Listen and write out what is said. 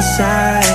inside.